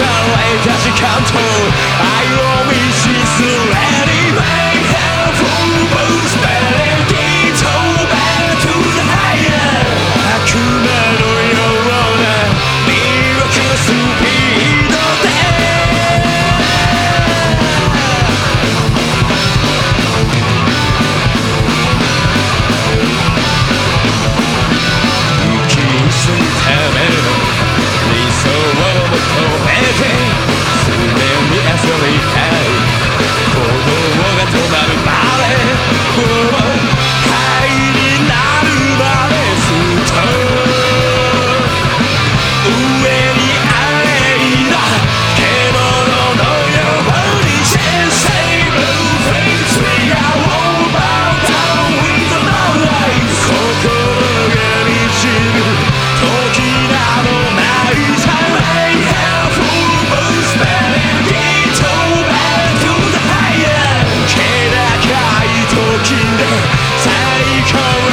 away does she come to 最高